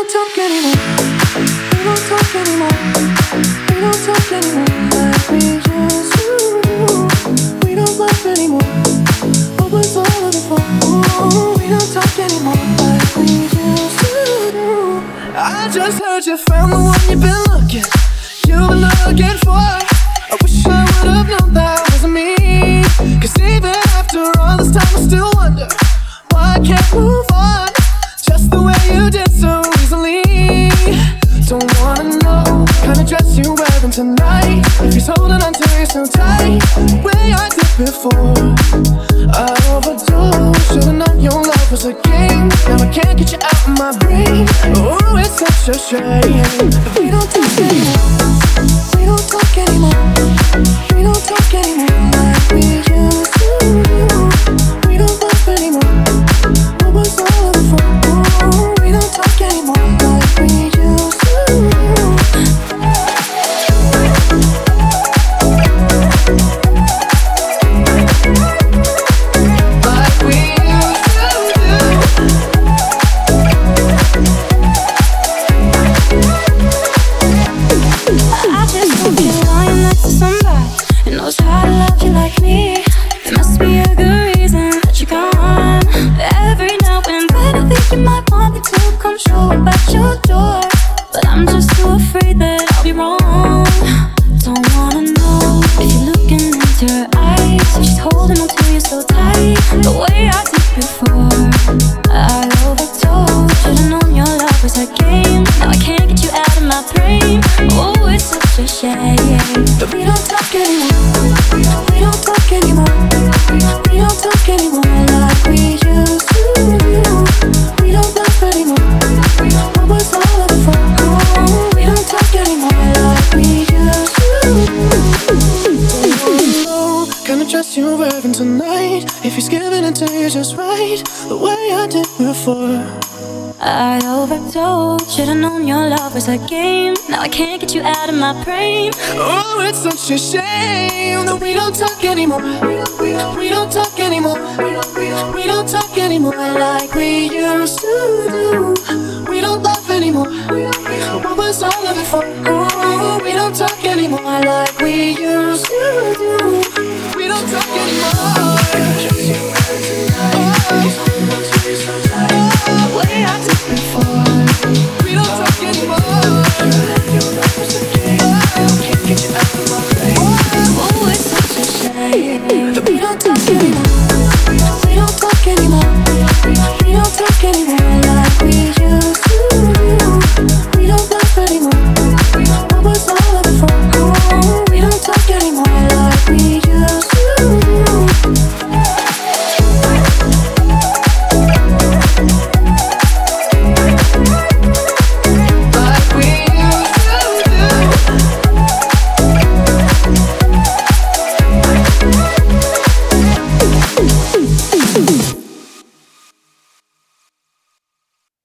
can't talk anymore. we don't talk anymore. We don't talk anymore. I need you to. We don't love anymore. What was all of it for? We don't talk anymore. I need you to. I just heard you found the one you've been looking, you've been looking for. I wish I would've known that wasn't me. 'Cause even after all this time, I still wonder why I can't move on. Just the way you did so easily. Don't wanna know kind of dress you're wearing tonight. If he's holding on to you so tight, way I did before. I overdosed. Should've known your was a game. Now I can't get you out of my brain. Oh, it's such a shame. We don't talk anymore. We don't talk anymore. Might want me to come show up at your door, but I'm just too afraid that tonight. If he's giving it to you just right, the way I did before. I overdosed. Should've known your love was a game. Now I can't get you out of my brain. Oh, it's such a shame that we don't talk anymore. We don't, we don't talk anymore. We don't, we don't, we don't talk anymore like we used to do. We don't laugh anymore. What was all of it for? Thank